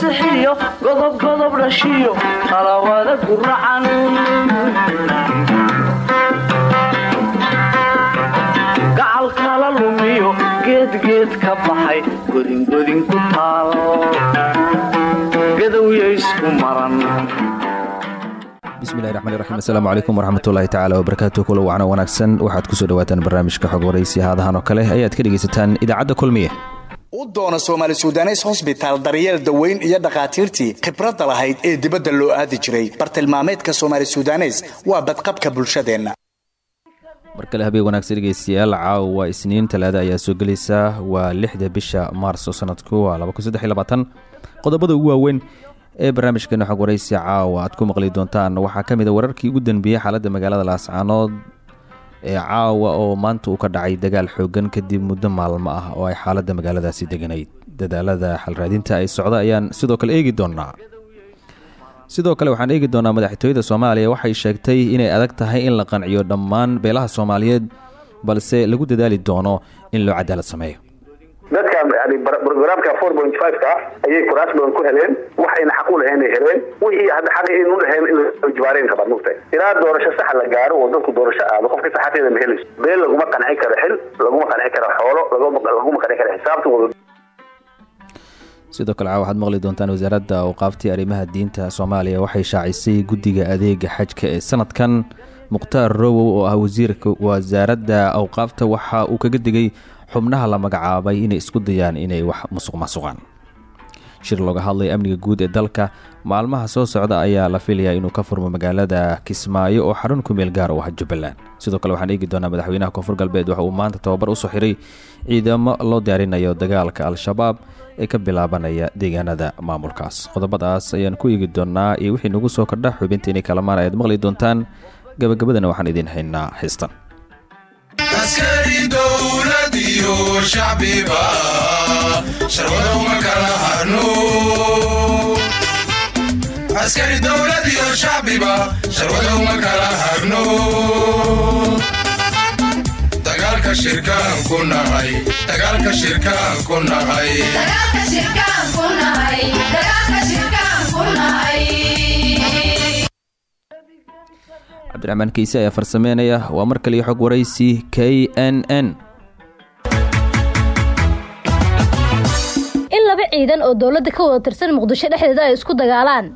sixiyo godobgodob dhashiyo qalawada guracan gacal kala lumiyo geedgeed ka baxay godingodin ku taal. Gadowya isku maran. Bismillahi raxmaan raxiim assalaamu calaykum waraxmatullaahi tacaala wabarakaatu kula wacno wanaagsan. Waxaad ku soo dhawaataan barnaamijka xog waraysi haadahan oo kale ayaad ka dhegaysataan idaacadda kulmiye u doona soomaali sudanes hosbitaal daryeel daweyn iyo dhakhaatiirtii khibradda lahayd ee dibadda loo aadi jiray. Bartilmaameedka soomaali sudanes waa badqabka bulshadeenna. Mar kale habeen wanaagsan dhegeystayaal caawa isniin talaada ayaa soo gelaysa waa lixda bisha maarso sanadku waa qodobada ugu waaweyn ee barnaamijkeena xog waraysi caawa. Aad ku maqli doontaan waxaa ka mid a wararkii ugu danbeeyey xaaladda magaalada laascaanood ee caawa oo maanta uu ka dhacay dagaal xoogan kadib muddo maalmo ah oo ay xaaladda magaaladaasi deganayd. Dadaalada xalraadinta ay socda ayaan sidoo kale eegi doonaa. Sidoo kale waxaan eegi doonaa madaxtooyada soomaaliya. Waxay sheegtay inay adag tahay in la qanciyo dhammaan beelaha soomaaliyeed balse lagu dadaali doono in loo cadaalad sameeyo dadka yani brograamka four point five-ka ayay kuraas badan ku heleen waxayna xaq u lahayn ay heleen. Wixii hadda xaq in u lahayn in ijbaarayn rabaan mugtahay ilaa doorasho saxa la gaaro oo dadku doorasho aado qofka saxateeda ma helayso been laguma qancin karo xil laguma qancin karo xoolo laguma qancin karo xisaabta wada sidoo kale waxaad maqli doontaan wasaaradda awqaaftii arrimaha diinta soomaaliya. Waxay shaacisay guddiga adeega xajka ee sanadkan mukhtaar rowow oo ah wasiirka wasaaradda awqaafta waxa uu kaga digay xubnaha la magacaabay inay isku dayaan inay wax musuq maasuqaan shir looga hadlay amniga guud ee dalka maalmaha soo socda ayaa la filayaa inuu ka furmo magaalada kismaayo oo xarun ku meel gaar u ah jubbaland. Sidoo kale waxaan eegi doonaa madaxweynaha koonfur galbeed waxa uu maanta tababar u soo xiray ciidamo loo diyaarinayo dagaalka al-shabaab ee ka bilaabanaya deegaanada maamulkaas. Qodobadaas ayaan ku eegi doonaa iyo wixii nagu soo kordha xubintiinii kalamaan ayaad maqli doontaan gabagabadana waxaan idiin haynaa xiistan askari dowlad iyo shacbiba sharwada uma kala harno askari dowlad iyo shacbiba sharwada uma kala harno dagaalka shirkaan ku nahay dagaalka shirkaan ku nahay cabdiraxmaan keyse ayaa farsameynaya. Waa mar kaliyo xog waraysi k n n ciidan oo dowladda ka wada tirsan muqdisho dhexdeeda ay isku dagaalaan.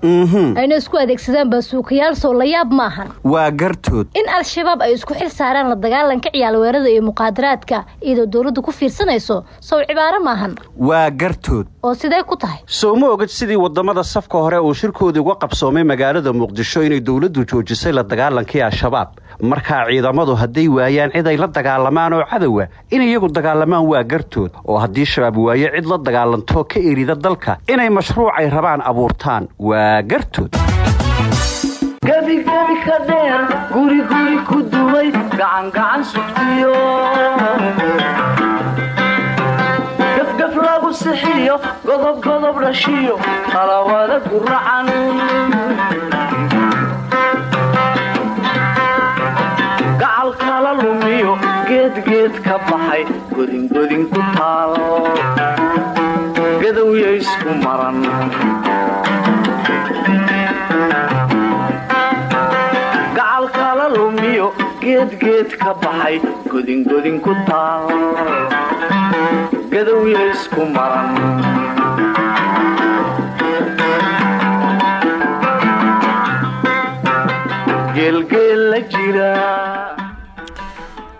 Ayna isku adeegsadaan baasuukayaal soo la yaab maahan waa gartood. In al-shabaab ay isku xil saaraan la dagaalanka ciyaalweerada iyo muqaadaraadka iyadoo dowladdu ku fiirsanayso sow cibaaro maahan. Waa gartood. Oo sidee ku tahay? Sow ma ogid sidii waddamada safka hore uu shirkoodii uga qabsoomay magaalada muqdisho inay dowladdu joojisay la dagaalankii al-shabaab? Markaa ciidamadu hadday waayaan cid ay la dagaalamaan oo cadowa in iyagu dagaalamaan waa gartood. Oo haddii shabaab waayo cid la dagaalantoo ka erida dalka inay mashruucay rabaan abuurtaan. Waa gartood gebigebi ka dheer guriguri ku dumay. Gacangacan sugtiyo. Gafgaf lagu sixiyo. Godobgodob dhashiyo qalawada guracan gacal kala lumiyo. Geedgeed ka baxay. Godingodin ku taal gadowya isku maran gacal kala lumiyo geedgeed ka baxay godingodin ku taal. Gadowya isku maran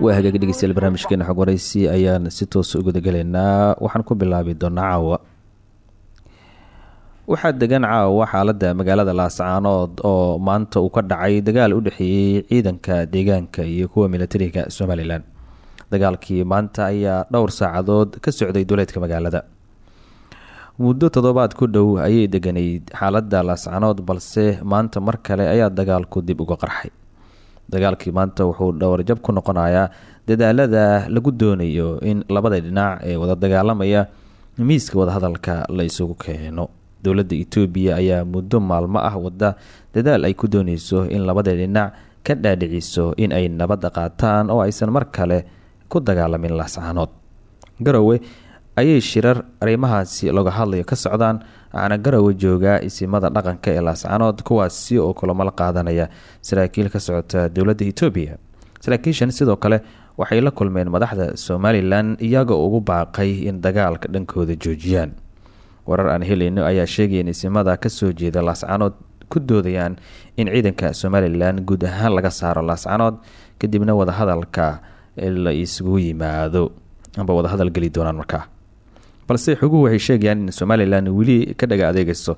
waa hagaag dhegeystayaal barnaamijkeena xog waraysi ayaan si toosa u gudagelaynaa waxaan ku bilaabi doonaa caawa waxaa degan caawa xaaladda magaalada laascaanood oo maanta uu ka dhacay dagaal u dhexeeyey ciidanka deegaanka iyo kuwa militariga somalilan dagaalkii maanta ayaa dhowr saacadood ka socday duleedka magaalada. Muddo toddobaad ku dhow ayay deganayd xaaladda laascaanood balse maanta mar kale ayaa dagaalku dib uga qarxay. Dagaalkii maanta wuxuu dhowrjab ku noqonayaa dadaalada lagu doonayo in labada dhinac ee wada dagaalamaya miiska wadahadalka la isugu keeno dowladda etoobiya ayaa muddo maalmo ah wada dadaal ay ku dooneyso in labada dhinac ka dhaadhiciso in ay nabadda qaataan oo aysan mar kale ku dagaalamin laascaanood garowe ayay shirar arrimahaasi looga hadlayo ka socdaan waxaana garowe joogaa isimada dhaqanka ee laascanood kuwaasi oo kulamo la qaadanaya saraakiil ka socota dowladda etoobiya saraakiishan sidoo kale waxay la kulmeen madaxda somalilan iyagoo ugu baaqay in dagaalka dhankooda joojiyaan warar aan helayno ayaa sheegaya in isimada ka soo jeeda laascanood ku doodayaan in ciidanka somalilan guud ahaan laga saaro laascanood kadibna wadahadalka la isugu yimaado. Amba wadahadal geli doonaan markaa. Balse xoguhu waxay sheegayaan in somalilan weli ka dhaga adeegayso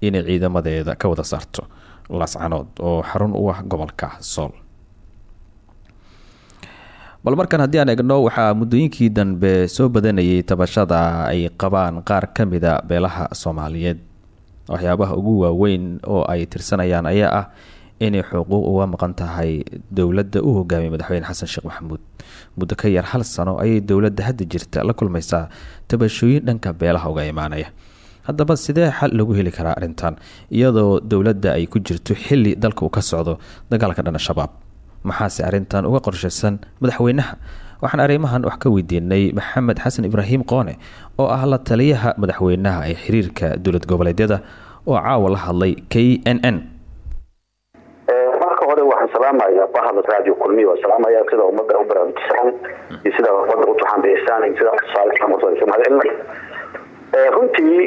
inay ciidamadeeda ka wada saarto laascanood oo xarun u ah gobolka sool bal markan haddii aan egno waxaa muddooyinkii dambe soo badanayay tabashada ay qabaan qaar ka mida beelaha soomaaliyeed. Waxyaabaha ugu waaweyn oo ay tirsanayaan ayaa ah inay xuquuq uga maqan tahay dowladda u hogaamiyay madaxweyne xasan sheekh maxamuud. Muddo ka yar hal sano ayay dowladda hadda jirta la kulmaysaa tabashooyin dhanka beelaha uga imaanaya. Haddaba sidee xal lagu heli karaa arrintan? Iyadoo dowladda ay ku jirto xili dalka uu ka socdo dagaalka dhana shabaab maxaase arrintan uga qorshaysan madaxweynaha? Waxaan arrimahan wax ka weydiinay maxamed xasan ibraahim qoone oo ah la taliyaha madaxweynaha ee xiriirka dowlad goboleedyada oo caawa la hadlay k n n. Marka hore waxaan salaamayaa bahada radio kulmiya waa sida ummadda u baraarujisaan iyo sida ummadda u tuxaanbixisaan iyo sida mahadcelina runtii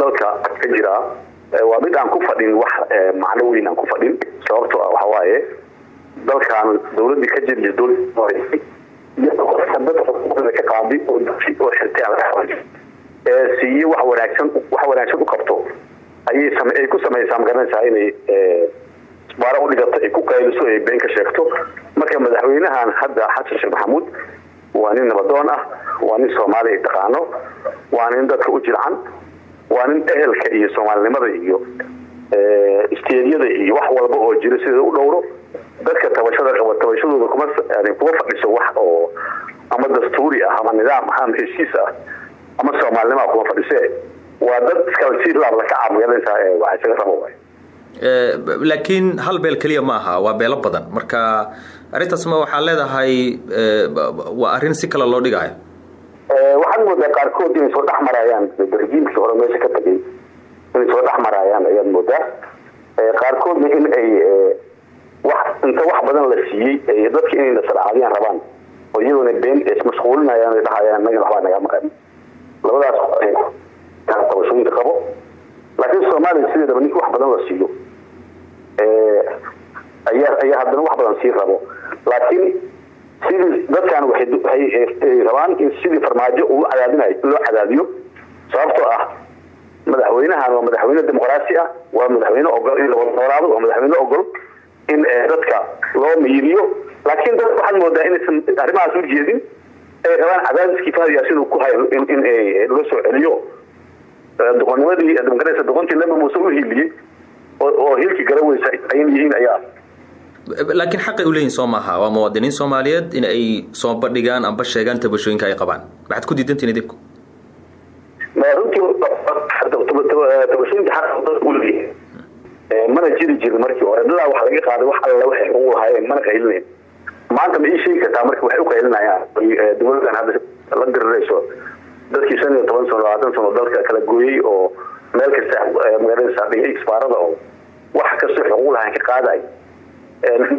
dalka ka jira waa mid aan ku fadhin wax macno weyn aan ku fadhin sababtoo ah waxawaaye dalkan dowladii ka jir ka qaadi oo siiye wax wanaagsan u qabto ay ku samaysaa ma garanaysaa inay baaro u dhigato ay ku qayliso ay been ka sheegto. Marka madaxweynahan hadda xasan sheekh maxamuud waa nin nabadoon ah waa nin soomaaliya ay taqaano waa nin dadka u jircan waa nin ehelka iyo soomaalinimada iyo isteedyada iyo wax walba oo jira sideeda u dhowro dadka tabashada qaba tabashadooda kuma kuma fadhiso wax oo ama dastuuri ah ama nidaam ah ama heshiis ah ama soomaalinima kuma fadhise. Waa dad kale si laab laka caamagalaysaa waxa isaga rabo waay. Laakiin hal beel keliya ma aha waa beelo badan. Marka arrintaas ma waxaa leedahay waa arrin si kale loo dhigaayo waxaad moodaa qaarkood inay soo dhex marayaan darjiimkii hore meesha ka tagay inay soo dhex marayaan ayaad moodaa. Qaarkoodna in ay inta wax badan la siiyey dadka inay nasarcaadiyaan rabaan oo iyagoona been ismashquulinayaan ay dhahayaan naga waxbaa naga maqan. Labadaas tabashooyinka qabo. Laakiin soomaaliya sideedaba ninki wax badan la siiyo ayaa ayaa haddana wax badan sii rabo. Laakiin sidii dadkan waxay rabaan in sidii farmaajo loo cadaadiyo sababtoo ah madaxweynahan waa madaxweyne dimuqraasi ah waa madaxweyne ogol in lawada noolaado waa madaxweyne ogol in dadka loo miiriyo laakiin dad waxaad moodaa inaysan arrimahaas u jeedin ay rabaan cadaadiskii fahdiyaa siduu ku hayo in loo soo celiyo doqonimadii magaraysa doqontii laba muuse u hiiliyey oo hilkii garaweysa ayn yihiin ayaa laakiin xaqay u leeyihiin soo maaha waa muwaadiniin soomaaliyeed in ay soo bandhigaan amba sheegaan tabashooyinka ay qabaan maxaad ku diidantiin idinku runtii tabashooyinka xaq u leeyahay mana jiri jirin markii hore. Dadaa wax laga qaaday wax alla waxay ugu lahaayeen mana qaylinayn. Maanta ma ii sheegi kartaa marka waxay u qaylinayaan dowladan hadda la dirirayso dadkii shan iyo toban sano labaatan sano dalka kala gooyey oo meel kasta magaalada dhigay isbaarada oo wax kastoo xuquuq lahayn ka qaaday.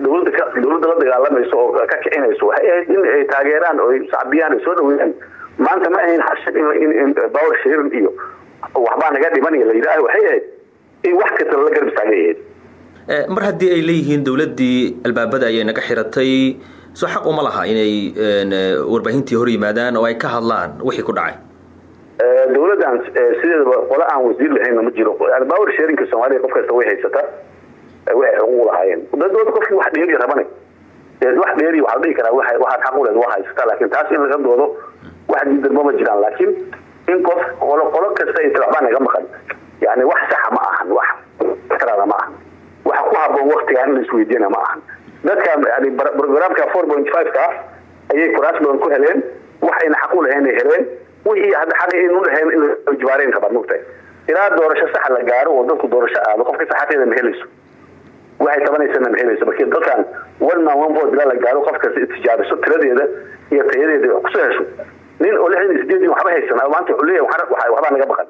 Dowladda la dagaalamayso oo ka kicinayso waxay ahayd in ay taageeraan oo sacbiyaan soo dhaweeyaan maanta ma ahayn xashad in power sharing iyo waxbaa naga dhimanaya la yidhaaha waxay ahayd wax kasta la garab istaagay. Mar haddii ay leeyihiin dowladdii albaabada ayay naga xiratay soo xaq uma laha inay warbaahintii hor yimaadaan oo ay ka hadlaan wixii ku dhacay. Dowladdan sideedaba qole aan wasiir lahayna ma jiro. Power sharingka soomaaliya qof kasta way haysata. Waxay xuquuq lahaayeen. Dowladda qofkii wax dheeri rabane wax dheeri waxaa la dhihi karaa waxaad xaq u leed waa haysataa laakiin taas in laga doodo wax diidanba ma jiraan. Laakiin in qof qolo qolo kasta ay tilacbaan naga maqan yani wax saxa ma ahan wax karaada ma ahan. Waxa ku haboon waktigaa in la isweydiina ma ahan. Dadka yani programka four point five ka ayay kuraas badan ku heleen waxayna xaq u lahayn ay heleen wixii hadda xaq aynu lahayn in la jibaarayn rabaa mugtahay ilaa doorasho saxa la gaaro oo dadku doorasho aado qofka saxateeda ma helayso. Waxay tabanaysana ma helayso. Markii dadkan one man one vote la gaaro qof kasta istijaabiso tiradeeda iyo tayadeeda ku soo hesho. Nin oo lixdan iyo waxba haysan maanta wuxuu leeyahay waxbaa naga baqan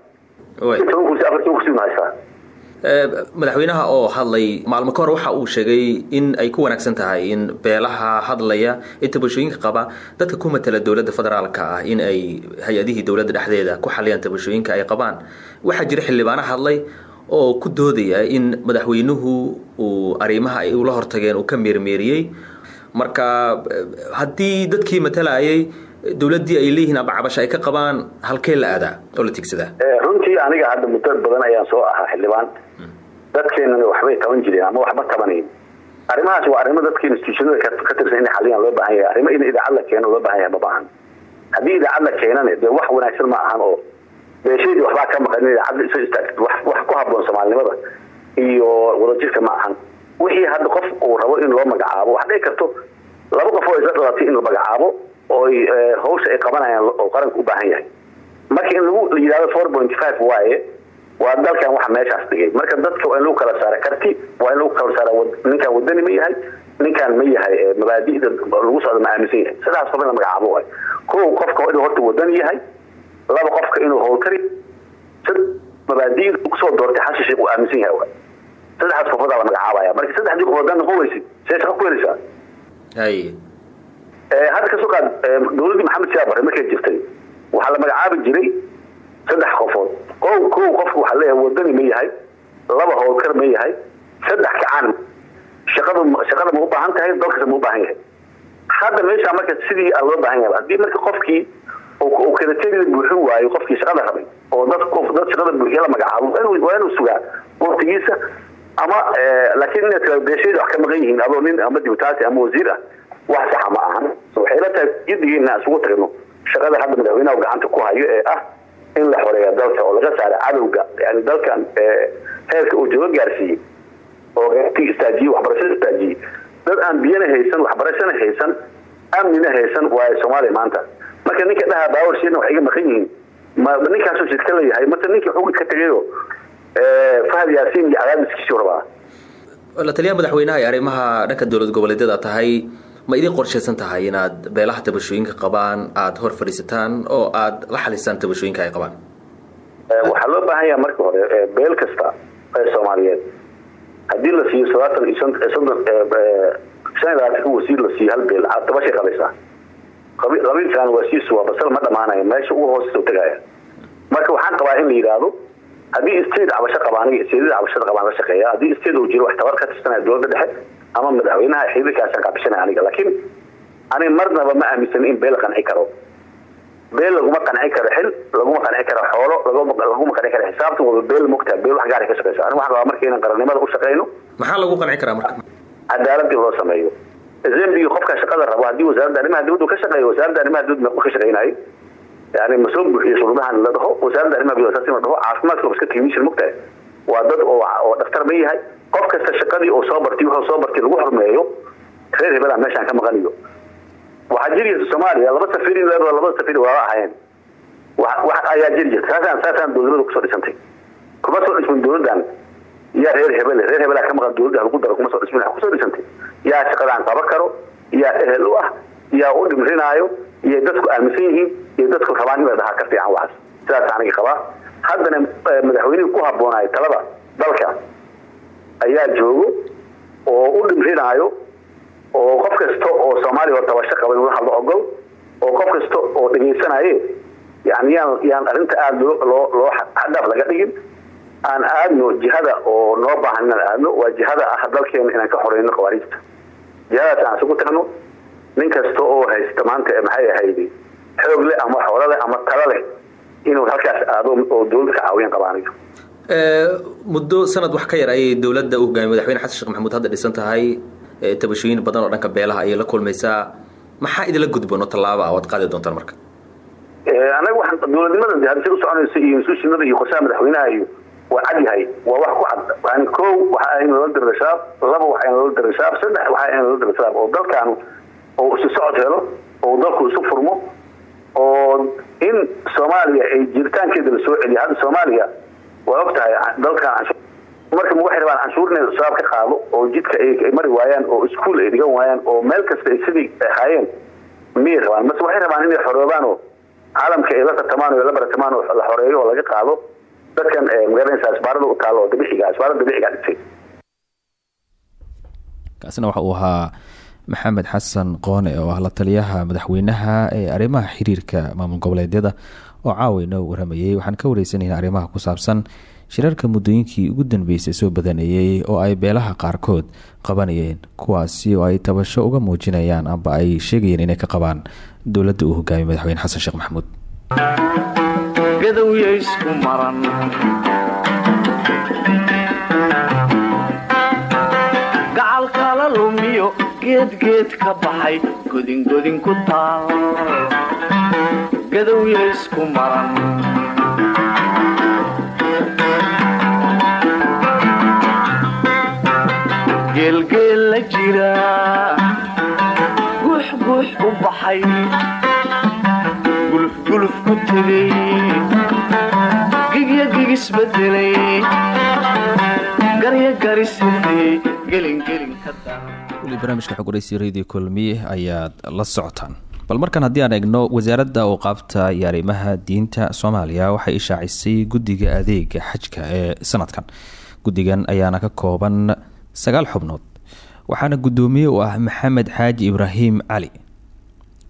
madaxweynaha oo hadlay maalmo ka hor waxa uu sheegay in ay ku wanaagsan tahay in beelaha hadlaya ee tabashooyinka qaba dadka ku matala dowladda federaalka ah in ay hay'adihii dowladda dhexdeeda ku xaliyaan tabashooyinka ay qabaan. Waxaa jira xildhibaano hadlay oo ku doodaya in madaxweynuhu uu arrimaha ay ula hortageen uu ka meermeeriyey marka haddii dadkii matalayay dowladdii ay leeyihiin abacabasha ay ka qabaan halkee la aadaa oo la tigsadaa runtii aniga hadda muddo badan ayaan soo ahaa xildhibaan. Dadkeenana waxbay taban jireen ama waxba tabanayn arrimahaas waa arrimo dadka institutionada ka tirsan inay xaliyaan loo baahan yahay. Arrimo in idaacad la keeno loo baahan yahay ma baahan. Haddii idaacad la keenana dee wax wanaagsan ma ahan oo beesheedii waxbaa ka maqan in idaacadda iso istaagtid wax ku habboon soomaalinimada iyo wadajirka ma ahan. Wixii hadda qof uu rabo in loo magacaabo wax dhici karto. Laba qof oo isla dhalatay in la magacaabo oo hawsha ay qabanayaan oo qaranka u baahan yahay. Marka lagu yidhahdo four point waa dalkan waxa meeshaas dhigay. Marka dadka waa in kala saara karti waa in kala saara ninkaan wadani ma yahay ninkaan ma yahay mabaadida lagu socdo ma aaminsan yahay. Sidaas qof in la magacaabo waay kow qofka inuu horta wadani yahay laba qofka inuu howlkari mabaadida ku soo doortay sheekh uu aaminsan yahay waay saddexdaas qofodaa magacaabaya. Marka saddexdii qofood haddaa noqon weysid see shaqa hadda ka soo qaad dowladdii maxamed siyaa bare markay jirtay waxaa la magacaabi jiray saddex qofood. Kow kow qofku waxaa leeyahay wadani ma yahay laba howlkar ma yahay saddex kacaan shaqada ma u baahan tahay dalkasa ma u baahan yahay. Hadda meeshaa marka sidii a loo baahan yahay haddii marka qofkii uu karateerida buuxin waayo qofkii shaqada rabay oo dad shaqada buuxiya la magacaabo waa inuu sugaa waqtigiisa ama laakiin inaad tira wax ka maqan yihiin adoo nin ama dibutaati ama wasiir ah wax saxa ma ahan waxay la tahay jiddigiina isugu tagno shaqada hadda madaxweynaha gacanta ku hayo ee ah in la xoreeya dalka oo laga saara cadowga yani dalkan heerka uu jooga gaarsiiyey oo istaajiyey waxbarashada istaajiyey dad aan biyana haysan waxbarashana haysan amnina haysan waayo soomaaliya maanta. Marka ninka dhaha baawarshiina waxay iga maqan yihiin. Ma ninkaasoo shidka la yahay mase ninkii xugi ka tegayo fahad yaasiin iyo cadaadiskiisii rabaa. La taliyaha madaxweynaha ee arrimaha dhanka dowlad goboleedyada tahay ma idin qorshaysan tahay inaad beelaha tabashooyinka qabaan aada hor fadhiisataan oo aada la xalisaan tabashooyinka ay qabaan? Waxaa loo baahan yaha marka hore beel kasta ee soomaaliyeed. Haddii la siiyo sadaatan iyo labaatanka wasiir la siiyo hal beel tabashay qabaysaa? Qabiilkan wasiisu waa basal ma dhamaanayo meesha ugu hooseysa tagaya. Marka waxaan qabaa in la yidhaahdo haddii state cabasho qaba aniga steedada cabashada qabaan la shaqeeya haddii state uu jiro wax tabar ka tirsanaya dowladda dhexe ama madaxweynaha xiriirkaasaan kaabishanaya aniga laakiin aniga marnaba ma aaminsan in beel la qanci karo. Beel laguma qanci karo xil laguma qanci karo xoolo laguma qanci karo xisaabtan wada beel mogtaa beel wax gaara ka shaqeysa aniga waxaan rabaa marka inaan qarannimada u shaqeyno. Maxaa lagu qanci karaa marka? Cadaalad in loo sameeyo. Zambigi qofka shaqada rabo haddii wasaaradda arrimaha dibadda ka shaqeeyo wasaaradda arrimaha dibadda ma ka shaqeynayo yani ma soo buuxiyo shuruudahan la dhaho wasaaradda arrimaha in la dhaho caafimaadka iska technician mogtahay waa dad oo oo dhaktar ma yahay qof kasta shaqadii uu soo bartay wuxuu soo bartay lagu hormeeyo reer hebelaa meeshaan ka maqaniyo. Waxaa jiraysa soomaaliya laba safir in leedo laba safir waaba ahaayeen. Wax ayaa jiri jirta. Saasaan saasaan dowladnimada ku soo dhisantay. Kuma soo dhismin dowladdan. Yaa reer hebele reer hebelaa ka maqan dowladda lagu daro kuma soo dhismin. Waxa ku soo dhisantay. Yaa shaqadaan qaban karo yaa ehel u ah yaa u dhimrinaayo iyo dadku aaminsan yihiin iyo dadku rabaan in la dhahaa ka fiican waxaas. Sidaas aniga qabaa haddana madaxweynihii ku habboonayo talada dalka ayaa joogo oo u dhimrinaayo oo qof kasta oo soomaaliya oo tabasho qaba inuu hadlo ogol oo qof kasta oo dhegaysanaye yani yaan arrinta aada loo xadhaaf laga dhigin. Aan aadno jihada oo noo baahan inaan aadno waa jihada ah dalkeena inaan ka xoreyno khawaariijta. Jihadaas aan isugu tagno nin kasta oo haysta maanta maxay ahayd xoog leh ama xoolo leh ama talo leh inuu halkaas aado oo dowladda ka caawiyan qabaanayo muddo sanad wax ka yar ayay dowladda u hogaamiye madaxweyne xasan sheekh maxamuud hadda dhisan tahay tabashooyin badan oo dhanka beelaha ayay la kulmaysaa. Maxaa idinla gudboon oo tallaaba ah waad qaadi doontaan marka? Anaga waxaan dowladnimada hadisay u soconaysa iyo institutionada iyo qorshaha madaxweynaha iyo waa cad yahay waa wax ku cad. Yani kow waxa ahayn loola dira shabaab laba waxa ahayn loola dira shabaab saddex waxa ahayn loola dira shabaab oo dalkan oo isu socod helo oo dalku isu furmo oo in soomaaliya ay jiritaankeeda soo celiya hadda soomaaliya waa og tahay dalkan marka ma waxay rabaan canshuur inay shabaab ka qaado oo jidka ay mari waayaan oo iskuol ay dhigan waayaan oo meel kasta ay sidii ahaayeen miyay rabaan? Mase waxay rabaan inay xoroobaan oo caalamka ay la tartamaan oo la baratamaan oo la xoreeyo oo laga qaado dadkan magaranaysa asbaarada u taalo oo dabixiga asbaarada dhigtay. Kaasina waxa uu ahaa maxamed xasan qoone oo ah la taliyaha madaxweynaha ee arrimaha xiriirka maamul goboleedyada oo caawa inoo waramayay waxaan ka wareysanayna arrimaha ku saabsan shirarka muddooyinkii ugu dambeysay soo badanayey oo ay beelaha qaarkood qabanayeen kuwaasi oo ay tabasho uga muujinayaan amba ay sheegayeen inay ka qabaan dowladda uu hogaamiye madaxweyne xasan sheekh maxamuud. Gacalkala lumiyo ka baxay godingodin ku taal gadowya isku maran geelgeel la jira guuxguux u baxay gulufguluf ku tegay gigya gigisbedelay garya garisirtay gelingelin weli barnaamijka xogwaraysi radio kulmiye ayaad la socotaan bal markan haddii aan eegno wasaaradda awqaafta iyo arrimaha diinta soomaaliya waxay ishaacisay guddiga adeega xajka ee sanadkan. Guddigan ayaana ka kooban sagaal xubnood waxaana guddoomiye u ah maxamed xaaji ibraahim cali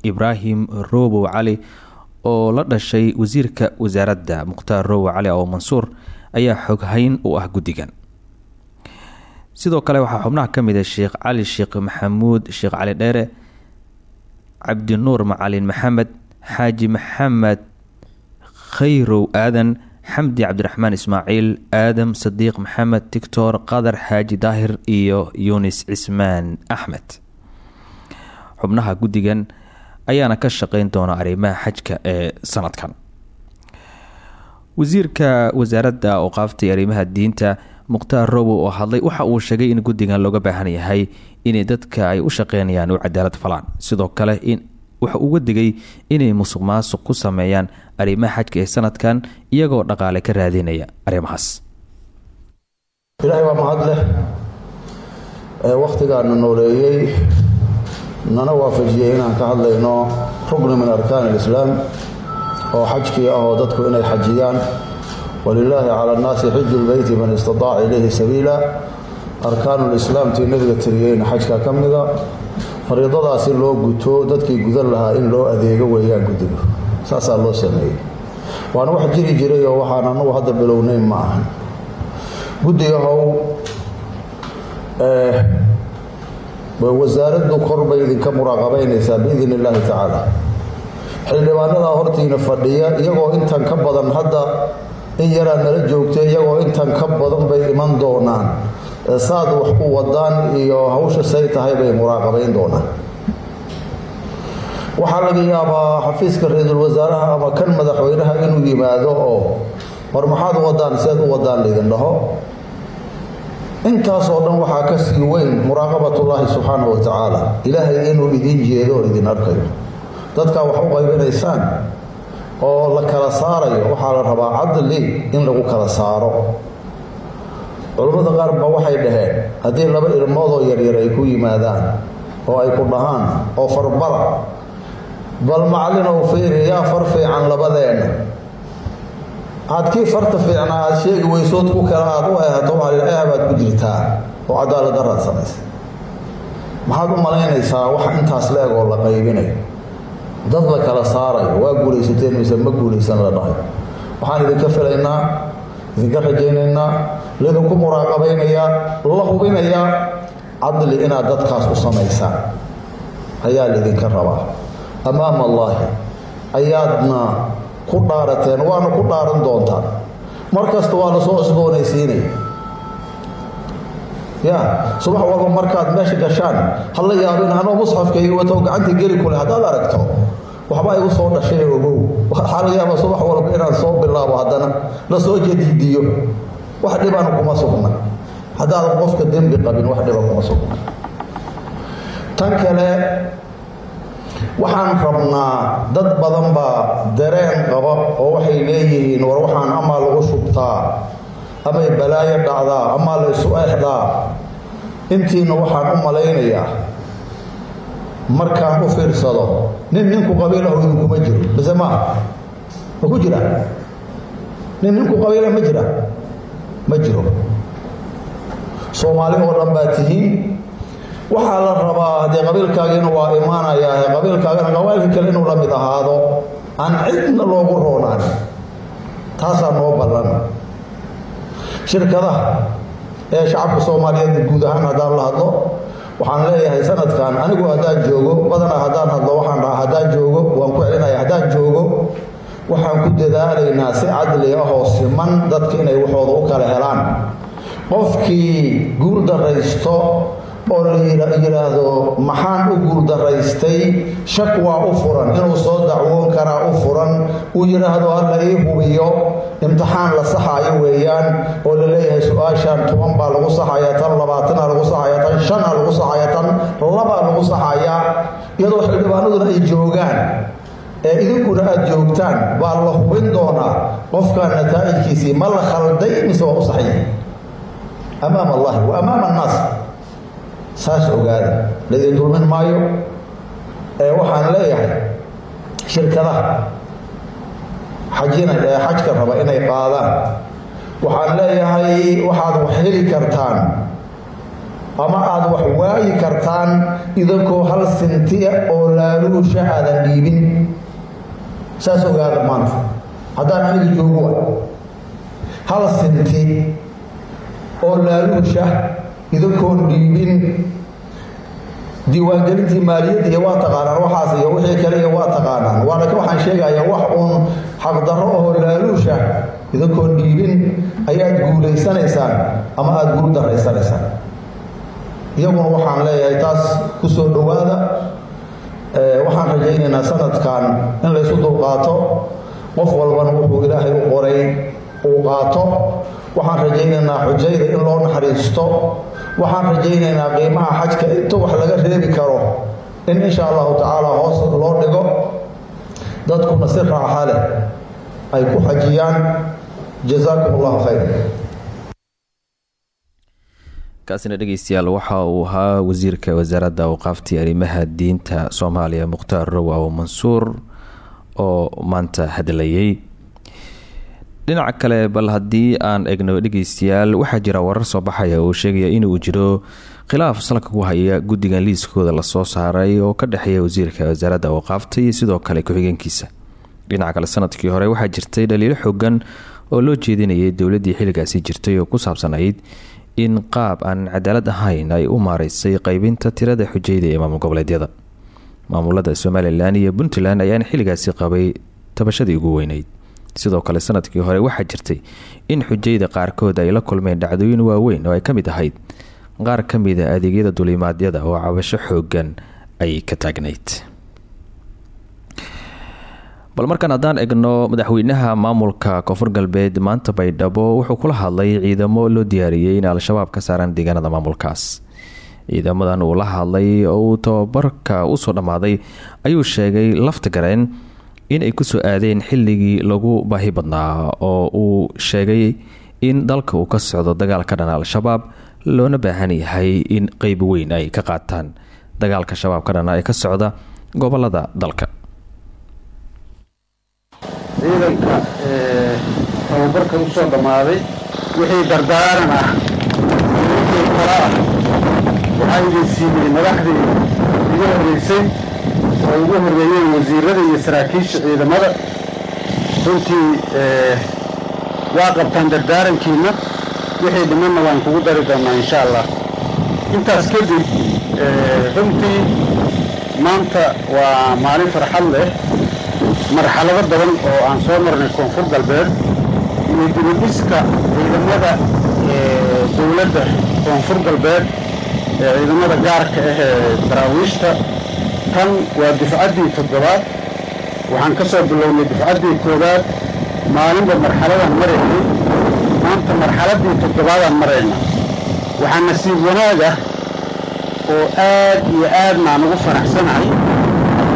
ibraahim robow cali oo la dhashay wasiirka wasaaradda mukhtaar robow cali oo mansuur ayaa xoghayn u ah guddigan. Sidoo kale waxaa xubnaha ka mid a sheekh cali sheekh maxamuud sheekh cali dheere cabdinuur macalin maxamed xaaji maxamed khayrow aadan xamdi cabdiraxmaan ismaaciil aadam sadiiq maxamed tictor qadar xaaji daahir iyo yunis cismaan axmed. Xubnaha guddigan ayaana ka shaqeyn doona arrimaha xajka ee sanadkan. Wasiirka wasaaradda awqaafta iyo arrimaha diinta mukhtaar robow oo hadlay waxa uu sheegay in guddigan looga baahan yahay inay dadka ay u shaqeynayaan u cadaalad falaan. Sidoo kale in waxa uga digay inay musuq maasuq ku sameeyaan arrimaha xajka ee sanadkan iyagoo dhaqaale ka raadinaya arrimahaas. Ilaahay waa mahad leh. Ee wakhtigaana nooleeyey nana waafajiyey inaan ka hadlayno rugni min arkaan alislaam oo xajkii ah oo dadku inay xajiyaan walilaahi cala annaasi xiju lbeyti man istataaca ilayhi sabiila. Arkaanulislaamtii nebiga tiriyeyna xajka ka mida. Fariidadaasi loo guto dadkii gudan lahaa in loo adeego weeyaan guddiga saasaa loo sameeyey. Waana wax jiri jiray oo waxaan anagu hadda bilownayn ma ahan. Guddigahow wasaaraddu korbay idinka muraaqabaynaysaa biidn illaahi tacaala. Xildhibaanadaa hortiina fadhiya iyagoo intan ka badan hadda in yaraa nala joogta iyagoo intan ka badan bay iman doonaan. Saad wax u wadaan iyo hawsha say tahay bay muraaqabayn doonaan. Waxaa laga yaabaa xafiiska ra'iisul wasaaraha ama kan madaxweynaha inuu yimaado oo war maxaad u wadaan seed u wadaan laydin dhaho? Intaasoo dhan waxaa ka sii weyn muraaqabatullaahi subxaanahu wa tacaala. Ilaahay inuu idin jeedo oo idin arkayo. Dadkaa wax u qaybinaysaan oo la kala saarayo waxaa la rabaa cadli in lagu kala saaro. Culammada qaar ba waxay dhaheen haddii laba ilmoodoo yaryar ay ku yimaadaan oo ay ku dhahaan oo farbara bal macallinow fiiri yaa far fiican labadeenna aad kii farta fiicnaa aad sheegi weysood ku kale aad u ehato waxaa baad ku jirtaa oo cadaalad daraad maxaad u malaynaysaa wax intaas la eg oo la qaybinayo dad la kala saarayo waa guulaysateen mise ma guulaysan la dhahay? Waxaan idinka filaynaa idinka rajaynaynaa laydinku muraaqabaynayaa la hubinayaa cadli inaad dadkaas u samaysaan ayaa laydinka rabaa. Amaama allaahi ayaadna ku dhaarateen waana ku dhaaran doontaan mar kasta waa la soo cusboonaysiinaya ya subax walba markaad meesha gashaan ha la yaabin anoo musxafkayga wato gacanta geli kule haddaad aragto waxba igu soo dhashay ogow. Waxaa laga yaaba subax walba inaan soo bilaabo haddana la soo jadiidiyo wax dhibana kuma sugna. Haddaadan qofka dembi qabin wax dhiba kuma sugna. Tan kale waxaan rabnaa dad badan baa dareen qaba oo waxay leeyihiin war waxaan amaa lagu shubtaa amay balaayo dhacdaa amaa la isu exdaa intiina waxaan u malaynayaa. Markaan u fiirsado nin ninku qabiilahu idinkuma jiro. Bise maa ma ku jira? Nin ninku qabiila ma jira? Ma jiro. Soomaali oo dhan baa tihiin. Waxaa la rabaa haddee qabiilkaagiina waa imaanayaa qabiilkaagina qabailka kale inuu la mid ahaado aan cidna loogu roonaan. Taasaa noo ballan shirkadaha ee shacabka soomaaliyeed guud ahaan haddaan la hadlo waxaan leeyahay sanadkan anigu haddaan joogo badanaa haddaan hadlo waxaan dhahaa haddaan joogo waan ku celinaya haddaan joogo waxaan ku dadaalaynaa si cadli ah oo siman dadka inay waxooda u kala helaan. Qofkii guul daraysto oo la yidhaahdo maxaan u guuldaraystay shak waa u furan. Inuu soo dacwoon karaa u furan. Uu yidhaahdo halla ii hubiyo. Imtixaan la saxaayo weeyaan oo la leeyahay su'aashan toban baa lagu saxaya tan labaatana lagu saxaya tan shana lagu saxaya tan labaa lagu saxayaa. Iyadoo xildhibaanaduna ay joogaan. Ee idinkuna aada joogtaan. Baa la hubin doonaa qofkan nataa'ijkiisii. Ma la khalday mise waa u saxiix amaama allahi wa amaama annaas saas ogaada. Laydin dulmin maayo ee waxaan leeyahay shirkadaha xajina ee xajka raba inay qaadaan. Waxaan leeyahay waxaad wax heli kartaan ama aada wax waayi kartaan idinkoo hal sintiya oo laaluusha aadan dhiibin. Saas ogaada maanta. Haddaan aniga joogo wa hal sinti oo laaluusha idinkoon dhiibin. Diiwaangelintii maaliyadda iyo waa taqaanaan waxaas iyo wixii kale iyo waa taqaanaan. Waa laakiin waxaan sheegayaa wax uun xaqdarro oo laaluusha. Idinkoon dhiibin ayaad guulaysanaysaan ama aada guul daraysanaysaan iyaguna waxaan leeyahay taas ku soo dhowaada waxaan rajaynaynaa sanadkan in laysu dulqaato. Qof walbana wuxuu ilaahay u qoray uu qaato waxaan rajaynaynaa xujayda in loo naxariisto. Waxaan rajaynaynaa qiimaha xajka inta wax laga reebi karo in insha allahu tacaala hoos loo dhigo. Dadkuna si raaxa leh ay ku xajiyaan. Jazaakum allahu khayr kaasina dhegeystayaal waxa uu ahaa wasiirka wasaaradda awqaaftii arrimaha diinta soomaaliya mukhtaar rowaw mansuur oo maanta hadlayay dhinaca kale bal haddii aan egno dhegeystayaal waxaa jira warar soo baxaya oo sheegaya inuu jiro khilaaf salka ku haya guddigan liiskooda la soo saaray oo ka dhexeeya wasiirka wasaaradda awqaafta iyo sidoo kale ku-xigeenkiisa. Dhinaca kale sannadkii hore waxaa jirtay dhaliilo xoogan oo loo jeedinayay dowladdii xilligaasi jirtay oo ku saabsanayd in qaab aan cadaalad ahayn ay u maareysay qeybinta tirada xujayda ee maamul goboleedyada. Maamulada somalilan iyo puntland ayaana xilligaasi qabay tabashadii ugu weyneyd sidoo kale sannadkii hore waxaa jirtay in xujayda qaarkood ay la kulmeen dhacdooyin waaweyn oo ay ka mid ahayd. Qaar ka mida adeegyada dulimaadyada oo cabasho xoogan ay ka taagnayd. Bal markaan haddaan egno madaxweynaha maamulka koonfur galbeed maanta baydhabo wuxuu kula hadlay ciidamo loo diyaariyey in al-shabaab ka saaran deegaanada maamulkaas. Ciidamadan uu la hadlay oo uu tababarka u soo dhammaaday ayuu sheegay lafta gareen in ay ku soo aadeen xilligii lagu baahi badnaa oo uu sheegay in dalka uu ka socdo dagaal ka dhana al-shabaab loona baahan yahay in qeyb weyn ay ka qaataan dagaalka shabaab ka dhana ee ka socda gobollada dalka. Ciidanka tababarka u soo dhammaaday wixii dardaaran ah. Waxaa idin madaxdii igu horreysay ugu horreeyeen wasiirada iyo saraakiisha ciidamada runtii waa qabtaan dardaarankiina wixii dhimanna waan kugu dari doonnaa insha allah. Intaas kadib runtii maanta waa maalin farxad leh. Marxalado badan oo aan soo marnay koonfur galbeed iyo dibidhiska ciidamada dowladda koonfur galbeed ee ciidamada gaarka ah ee daraawiishta tan waa difcaddii toddobaad. Waxaan ka soo bilownay difcaddii koowaad. Maalinba marxaladaan maraynay maanta marxaladdii toddobaadaan marayna waxaa nasiib wanaag ah oo aad iyo aadna aan ugu faraxsanahay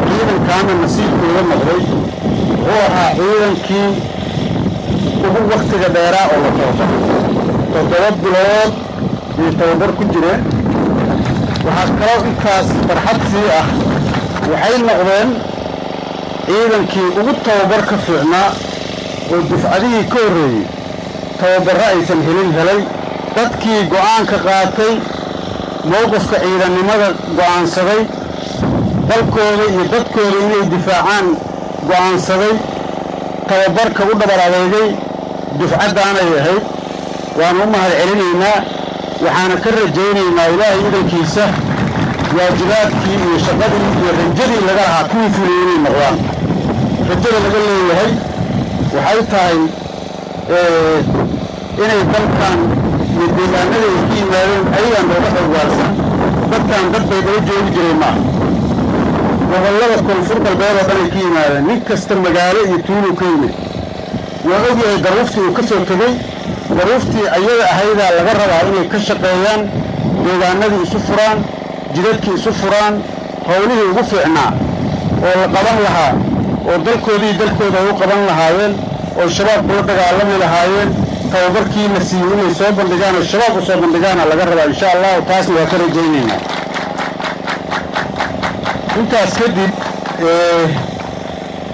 ciidankaana nasiibkooda noqday wuxuu ahaa ciidankii ugu wakhtiga dheeraa oo la tababaray toddoba bilood bay tababar ku jireen. Waxaa kaloo intaas farxad sii ah waxay noqdeen ciidankii ugu tababar ka fiicnaa oo dufcadihii ka horreeyey. Tababarro aysan helin helay. Dadkii go'aanka qaatay mowqifka ciidannimada go'aansaday dalkooda iyo dadkooda inay difaacaan go'aansaday tababarka u dhabar adeegay dufcaddaanay ahayd. Waannu u mahad celinaynaa waxaana ka rajaynaynaa ilaahay idankiisa waajibaadkii iyo shaqadii iyo rajadii laga lahaa kuwii fuliyey inay noqdaan. Rajada laga leeyahay waxay tahay inay dalkan iyo deegaanada ay ka yimaadeen ayagaan looga xogwaarsan dadkan dad bay daba joogi jiray maaha gobollada koonfur galbeed oo dhan ay ka yimaadeen nin kasta magaalo iyo tuuluu ka yimid. Waa ogyahay daruuftii uu ka soo tegey daruuftii ayaga ahaydaa laga rabaa inay ka shaqeeyaan deegaanadii isu furaan jidadkii isu furaan howlihii ugu fiicnaa oo la qaban lahaa oo dalkoodii dalkooda ay u qaban lahaayeen oo shabaab kula dagaalami lahaayeen tababarkii la siiyey inay soo bandhigaan oo shabaab u soo bandhigaana laga rabaa insha allahu taasna waa ka rajaynaynaa. Intaas kadib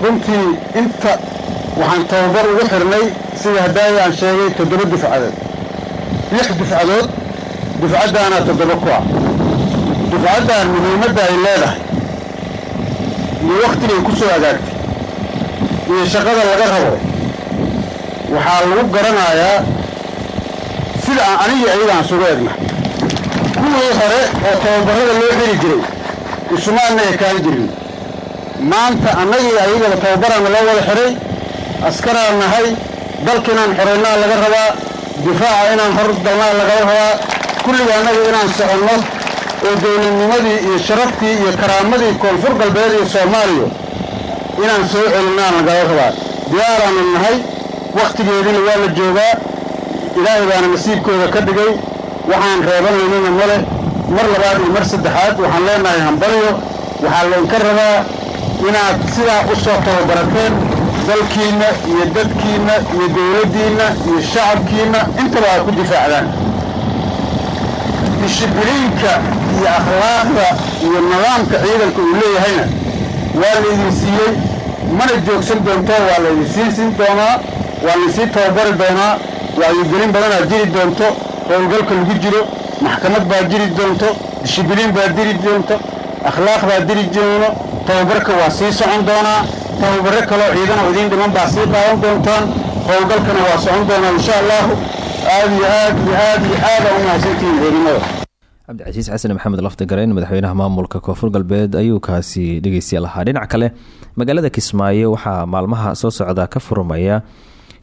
runtii inta waxaan tababar ugu xirnay sida haddaaya aan sheegay toddoba dufcadood lix dufcadood dufcaddaanaa toddoba ku ah dufcaddan muhiimadda ay leedahay iyo wakhtigay ku soo agaagtay iyo shaqada laga rabo waxaa lagu garanayaa sida aan anigii ayagaan sugu egna kuwii hore oo tababarrada loo xiri jiray isumaanna ekaan jirin maanta annagii ayagaba tababaraana loo wada xidhay askaraan nahay dalka inaan xoraynaa laga rabaa difaaca inaan hor dalnaa laga rabaa kulliga annaga inaan soconno oo dowladnimadii iyo sharaftii iyo karaamadii koonfur galbeed iyo soomaaliya inaan soo celinaan lagala rabaa. Diyaaraanu nahay wakhtigeediina waa la joogaa. Ilaahay baana nasiibkooda ka dhigay. Waxaan reebanaynana male mar labaad iyo mar saddexaad waxaan leenahay hambalyo. Waxaa laydinka rabaa inaad sidaa u soo tababarateen dalkiinna iyo dadkiinna iyo dawladdiinna iyo shacabkiinna. Intaba aad ku difaacdaan iyo akhlaaqda iyo nidaamka ciidanka uu leeyahayna. Waa laydin siiyey mana joogsan doonto waa laydin siin siin doonaa waa laydinsii tababari doonaa wacyigelin badanaa jiri doonto howlgalka lagu jiro maxkamad baa jiri doonto dishibiliin baa jiri doonto akhlaaq baa jiri doono tababarka waa sii socon doonaa tababarro kaloo ciidan oo idiin dhiman baa sii qaadan doontaan howlgalkana waa socon doonaa insha allahu aad iyo aad iyo aad iyo aada u mahadsantihiin ciidamada cabdicasiis xasan maxamed laftigareyn madaxweynaha maamulka koonfur galbeed ayuu kaasi dhegeystayaal ahaa dhinac kale magaalada kismaayo waxaa maalmaha soo socda ka furmaya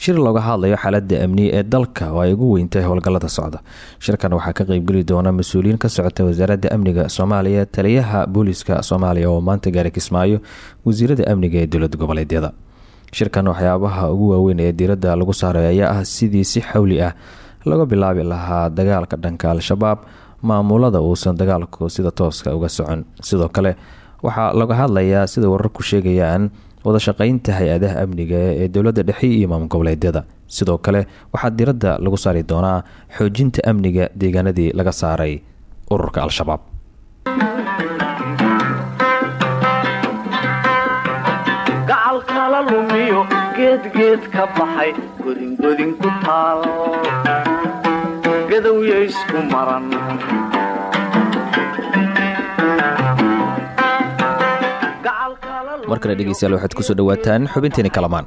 shir looga hadlayo xaalada amni ee dalka oo ay ugu weyntahay howlgalada socda. Shirkan waxaa ka qeybgeli doona mas'uuliyiin ka socota wasaaradda amniga soomaaliya taliyaha booliska soomaaliya oo maanta gaaray kismaayo wasiirada amniga ee dowlad goboleedyada. Shirkan waxyaabaha ugu waaweyn ee diiradda lagu saaray ayaa ah sidii si xawli ah laga bilaabi lahaa dagaalka dhanka al-shabaab maamulada uusan dagaalku sida tooska uga socon. Sidoo kale waxaa laga hadlayaa sida wararku sheegayaan wadashaqeynta hay'adaha amniga ee dowladda dhexe iyo maamul goboleedyada. Sidoo kale waxaa diradda lagu saari doonaa xoojinta amniga deegaanadii laga saaray ururka al-shabaab. Gacalkala lumiyo geedgeed ka baxay godingodin ku taal isku maran mar kale dhegeystayaal waxaad ku soo dhawaataan xubinteeni kalamaan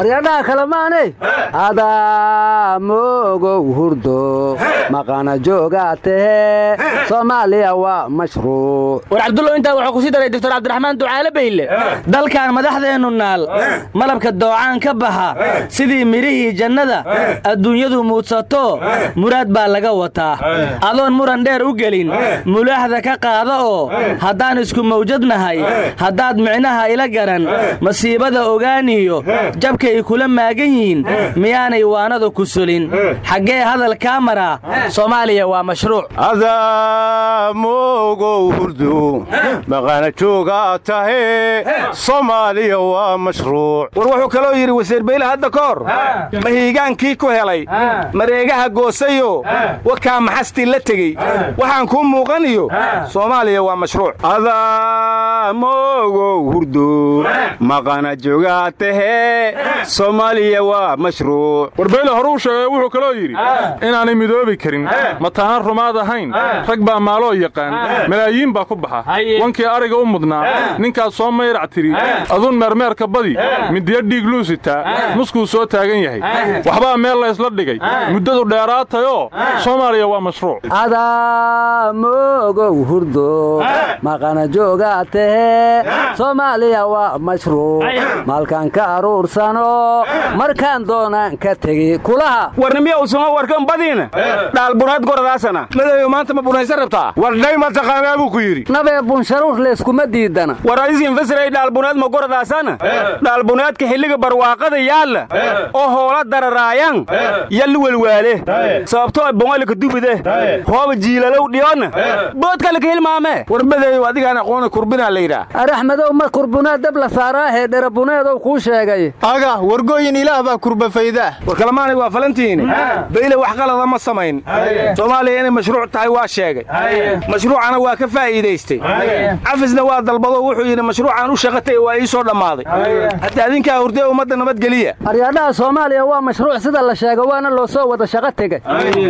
aryadhaha kale maanay adaa moogow hurdo maqana joogaa tahe soomaaliya waa mashruuc war cabdullow intaa wuxuu ku sii daray doctor cabdiraxmaan ducaale bayle dalkan madaxdeennu naal malabka doocaan ka baxa sidii midhihii jannada. Adduunyadu muudsato muraad baa laga wataa adoon muran dheer u gelin mulaaxda ka qaada oo haddaan isku mawjadnahay haddaad micnaha ila garan. Masiibada ogaaniyo jabkay kula maagan yihiin miyaanay waanadu ku sulin. Xaggee hadal kaa maraa soomaaliya waa mashruuc. Adaamogow hurdu maqana joogaa tahe soomaaliya waa mashruuc. War wuxuu kaloo yidhi wasiir bayle hadda ka hor. Mahiigaankii ku helay. Mareegaha goosayo wakaa maxastii la tegey. Waxaan kuu muuqaniyo soomaaliya waa mashruuc. Adaamogow hurdu maqana joogaa tahe soomaaliya waa mashruuc. Warbayle horuu sheegay wuxuu kaloo yidhi inaanay midoobi karin mataanan rumaad ahayn rag baa maaloo yaqaan malaayiin baa ku baxa wankii ariga u mudnaa ninkaad soo mayrac tiri aduun meermeerka badi midiyo dhiig luusitaa muskuu soo taagan yahay. Waxbaa meel laysla dhigay. Muddadu dheeraatayoo soomaaliya waa mashruuc. Adaa moogow hurdo maqana joogaa tahe soomaaliya waa mashruuc. Maalkan ka aruursano markaan doonaan ka tegi kulaha. Warnimiya usuma warkan badiina dhaalbunaad goradaasana madayow maanta ma bunaysan rabtaa? Wardhay ma taqaanaa buu ku yidhi. Nabee bunsharuur layskuma diidana war adisinfasiray dhaalbunaad ma goradaasana dhaalbunaadka xilliga barwaaqada yaalla? Oo hoola dararaayan yalli welwaale sababtoo bongalika dubide? Hooba jiilalow dhiyonna boodkalika hilmaamee war madayow adigaan aqoona kurbinaa la yidhaah araxmadow ma kurbunaad dab la saaraahee dherabuneedow kuu sheegay aga wargooyin ilaah baa kurbafaydaa war kalamaanay waa falantiini bayle wax qalada ma samayn. Soomaaliya inay mashruuc tahay waa sheegay. Mashruucana waa ka faa'iidaystay. Cafisna waa dalbado wuxuu yidhi mashruucan u shaqatay waa ii soo dhammaaday hadda adinkaa hurdee ummadda nabadgeliya aryadhaha soomaaliya waa mashruuc sida la sheega waana loo soo wada shaqo tegey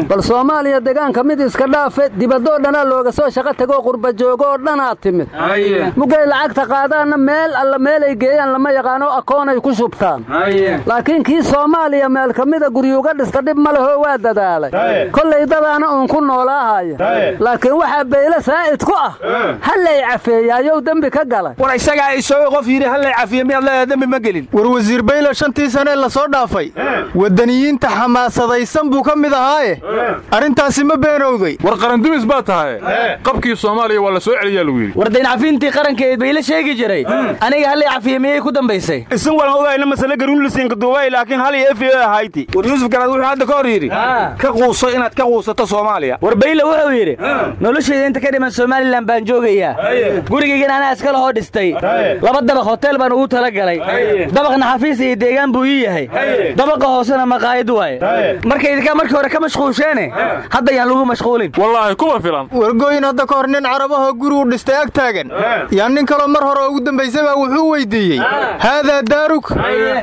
bal soomaaliya degaanka mid iska dhaafe dibadoo dhanaa looga soo shaqo tegoo qurba joogo oo dhanaa timid. Mugay lacagta qaadaanna meel alla meelay geeyaan lama yaqaano akoonay ku shubtaan laakiin kii soomaaliya meel ka mida guryuga dhista dhib ma lehoo waa dadaalay. Kollay dadaana uun ku noolaahaya laakiin waxaa bayle saa'id ku ah hallay cafeeyaayow dembi ka galay. War isagaa isooy qof yidhi hallay cafiye miyaad dembi ma gelin. War wasiir bayle shantii sanee la soo dhaafay. Waddaniyiinta xamaasadaysan buu ka mid ahaaye. Arrintaasi ma beenowday. War qarandumis baa tahay. Qabkii soomaaliya waa la soo celiyaa lagu yidhi. War dayncafiintii qaranka ee bayle sheegi jiray. Aniga hallay cafiye miyay ku dambaysay? Isin walan ogayna masale war yuusuf garaad wuxuu hadda ka hor yidhi ka quuso inaad ka quusato soomaaliya. War bayle wuxuu yidhi noloshayda inta ka dhiman somalilan baan joogayaa. Gurigaygan anaa iska lahoo dhistay. Laba dabaq hotel baan ugu tala galay dabaqna xafiis iyo deegaan buu ii yahay. Dabaqa hoosena maqaayad waaye. Marka idinkaa markii hore ka mashquulsheene hadda yaan lagu mashquulin. Wallaahi kuma filan. Wargooyin hadda ka hor nin carabahoo gurigu dhistay ag taagan. Yaa nin kaloo mar hore ugu dambaysay baa wuxuu weyddiiyey haadaa daaruk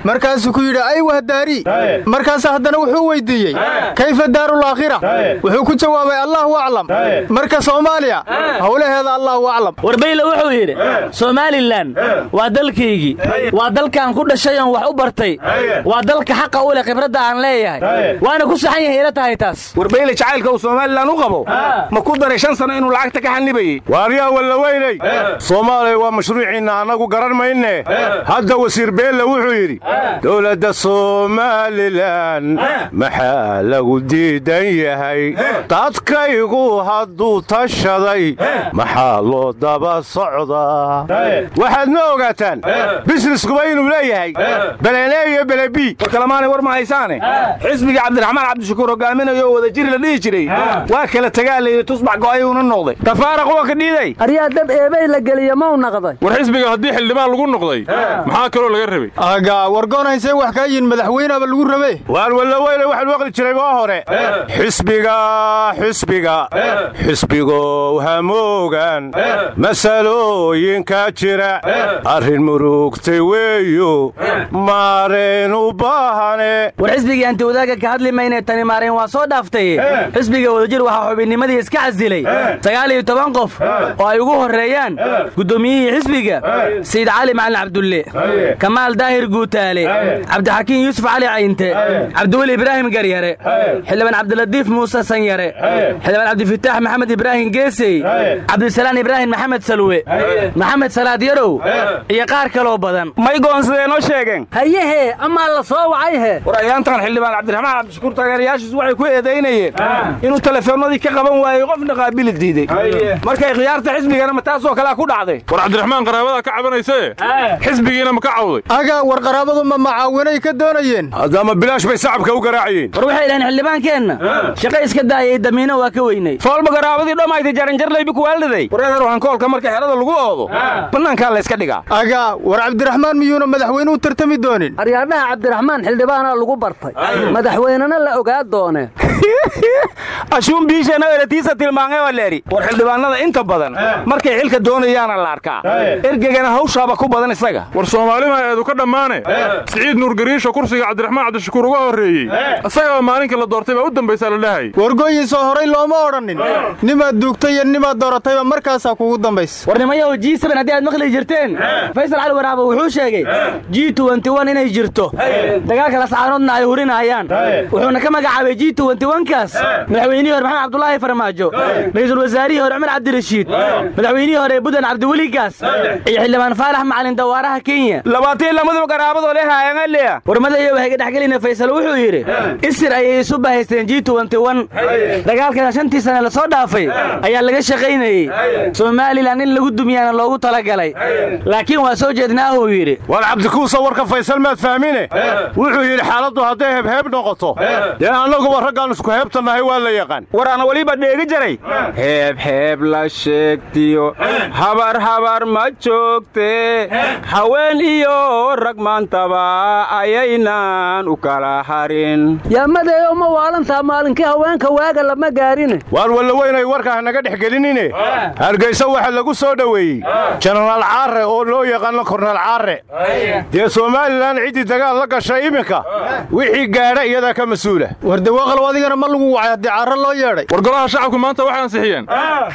markaasuu ku yidhi aywah daari markaasa haddana wuxuu weyddiiyey kayfa daarul aakhira? Wuxuu ku jawaabay allaahu aclam. Marka soomaaliya howlaheeda allaahu aclam. War bayle wuxuu yidhi somalilan waa dalkaygii. Waa dalkaan ku dhashay oon wax u bartay. Waa dalka xaqa u leh khibradda aan leeyahay. Waana ku saxan yahay ila tahay taas. War bayle jacaylka uu somalilan u qabo? Ma ku daray shan sano inuu lacagta ka xanibayey waaryaa walla weynay soomaaliya waa mashruuciinna annagu garan mayne hadda wasiir beelle wuxuu yidhi dowladda somalilan maxaa lagu diidan yahay? Dadkaygu hadduu tashaday maxaa loo daba socdaa waxaadna ogaataan bisneskuba inuu leeyahay. Belele iyo belebi war kalamaanay war ma haysaane? Xisbiga cabdiraxmaan cabdishakuur hogaaminayo oo wada jiri la dhihi jiray. Waa kala tagaa layidhi tusbax go'ayuuna noqday. Tafaaraq waa ka dhiiday. Aryaa dab eebay la geliya mau naqday? War xisbiga haddii xildhibaan lagu noqday maxaa kaloo laga rabay aga wargoonaysee wax kaa yihiin madaxweyneaba lagu rabe waar wallaweyne waxaan maqli jiray waa hore. Xisbiga xisbiga xisbigow hamoogan. Masalooyinka jira. Arrin murugtay weeyo. Maareen u baahane. War xisbigii anti wadaagga ka hadli maynee tani maareen waa soo dhaaftay. Xisbiga wadajir waxaa xubinnimadii iska casilay. Sagaal iyo toban qof oo ay ugu horreeyaan guddoomiyihii xisbiga. Sayid cali macalin cabdulle. Kamaal daahir guutaale madaale cabdixakiin yuusuf cali cayinte cabdiweli ibraahim garyare. Xildhibaan cabdilatiif muuse sanyare. Xildhibaan cabdifitaax maxamed ibraahim geesey cabdisalaan ibraahim maxamed salwe. Maxamed salaad yarow iyo qaar kaloo badan. May goonsadeenoo sheegeen? Hayehe amaa la soo wacay he war ayaantan xildhibaan cabdiraxmaan cabdishakuur taageerayaashiis waxay ku eedaynayeen inuu telefoonnadii ka qaban waayey qofna qaabili diidey markay khiyaarta xisbigana ma taasoo kalea ku dhacday? War cabdiraxmaan qaraabadaa ka cabanaysae xisbigiina ma ka cawday? Aga war qaraabadu ma macaawinay ka doonayeen? Haddama bilaash bay sacabka u garaacayeen war waxay dhaheen xildhibaankeenna shaqo iska daayay damiino waa ka weynay. Foolba garaabadii dhammaytay jaranjarlaybi kuwaaldhiday wareer hankoolka marka xerada lagu oodo. Bannaankaa layska dhigaa. Aga war cabdiraxmaan miyuuna madaxweyne u tartami doonin? Aryaadhaha cabdiraxmaan xildhibaanaa lagu bartay. Madaxweynena la ogaa doonee ashuun biishana eratiisa tilmaamay waa leeri war xildhibaanada inta badan markay xilka doonayaana la arkaa. Ergegana hawshaaba ku badan isaga. War soomaalima eedu ka dhammaane siciid nuurgariisho kursiga cabdiraxmaan cabdishakuur uga horreeyey. Isagaba maalinkii la doortay baa u dambaysaa la dhahay. Wargooyinsoo horay looma odhannin. Nimaad duugtay iyo nimaad dooratayba markaasaa kugu dambaysa warnimayahu ji seben haddii aad maqli jirteen. Faysal cali waraabo wuxuu sheegay ji inay jirto. Dagaalka lascaanoodna ay hurinayaan. Wuxuuna ka magacaabay ji kaas madaxweynihii hore maxamed cabdulaahi farmaajo. Ra'iisul wasaarihii hore cumar cabdirashiid. Madaxweynihii hore budan cabdiweligaas. Iyo xildhibaan faalax macalin dawaaraha kenya. Labaatan lamadaba garaabadoo waxay ka dhexgelina faysal wuxuu yidhi isir ayay isu bahaysteen ji dagaalkana shantii sane la soo dhaafay ayaa laga shaqaynayey somalilan in lagu dumiyaana loogu talagalay. Laakiin waa soo jeednaahuu yidhi. War cabdikuusa warka faysal maad fahmine? Wuxuu yidhi xaaladdu hadday hebheeb noqoto. Dee annaguba raggaan isku heebtannahay waa la yaqaan. War aan weliba dheegi jaray heebheeb la sheegtiyo. Habar habar ma joogte. Haween iyo rag maantaba ayaynan u kala harin yaamadeeyo ma waalantaa maalinkii haweenka waaga lama gaarine. Waar wallaweynay warka hanaga dhex gelinine. Hargaysa waxa lagu soo dhoweeyey jenaraal caarre oo loo yaqaano korneel caarre dee somalilan ciddii dagaal la gashay iminka. Wixii gaadha iyadaa ka mas'uula. Wardawaaqalow adigana ma lagu wacay haddii loo yeedhay. War golaha shacabku maanta waxay ansixiyeen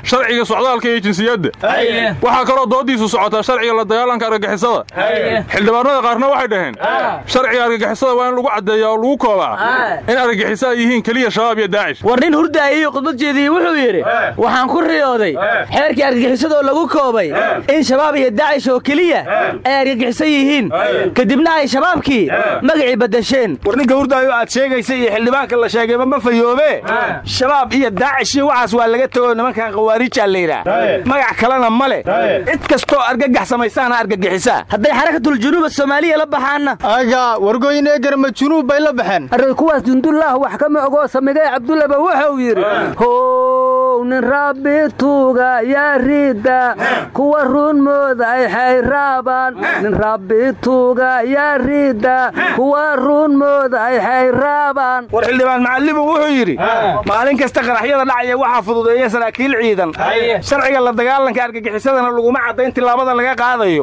sharciga socdaalka iyo jinsiyadda waxaa kaloo dooddiisu socotaa sharciga la dagaalanka argagixisada. Xildhibaanada qaarna waxay dhaheen sharciga argagixisada waa in lagu caddeeyaa oo lagu koobaa. In argagixiso ay yihiin keliya shabaab iyo daacish. War nin hurdaayiyo khudbad jeediyey wuxuu yidhi waxaan ku riyooday xeerkii argagixisadoo lagu koobay in shabaab iyo daacish oo keliya ay argagixisan yihiin. Kadibna ay shabaabkii magacii baddasheen. War ninka hurdaayo aad sheegaysa iyo xildhibaanka la sheegayba ma fayoobe? Shabaab iyo daacish iyo waxaas waa laga tego nimankan khawaariijaa layidhaah magac kalena ma leh. Cid kastoo argagax samaysaana argagixisaa hadday xarakatuljunuuba soomaaliya la baxaanna aga wargooyin eegarma junuub bay la baxeen. Array kuwaas jundullaah wax kama ogoo samigay cabdullaba wuxuu yidhi nin rabbi tuuga yaa riidda kuwa run mooda ay xayraabaan nin rabbi tuuga yaa riidda kuwa run mooda ay xayraabaan war xildhibaan macallimu wuxuu yidhi maalin kasta qaraxyada dhacaya waxaa fududeeya saraakiil ciidan. Sharciga la dagaalanka argagixisadana laguma caddayn tillaabada laga qaadayo.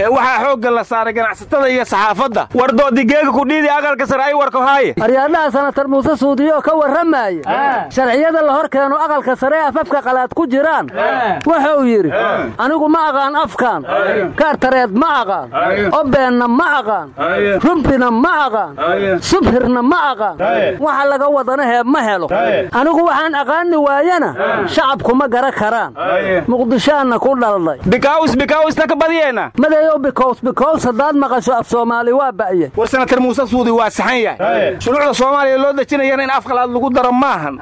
Ee waxaa xoogga la saaray ganacsatada iyo saxaafadda. War doodigeega kudhiidi aqalka sare ay warko haaye. Aryaadhaha sanatar muuse suudiyo ka warramaya sharciyada la hor keeno aqalka sare ee afafka qalaad ku jiraan? Wuxuu yidhi anigu ma aqaan afkaan. Kaartareed ma aqaan. Obeenna ma aqaan. Rumbina ma aqaan. Subhirna ma aqaan. Waxa laga wadanahee ma helo. Anigu waxaan aqaani waayana shacabku ma gara karaan. Muqdishaanna ku dhalday madeeyow bikows bikows haddaad maqasho af soomaali waa ba'ye. War sanatar muuse suudi waa saxan yahay. Shuruucda soomaaliya loo dejinayana in afqalaad lagu daro maahan.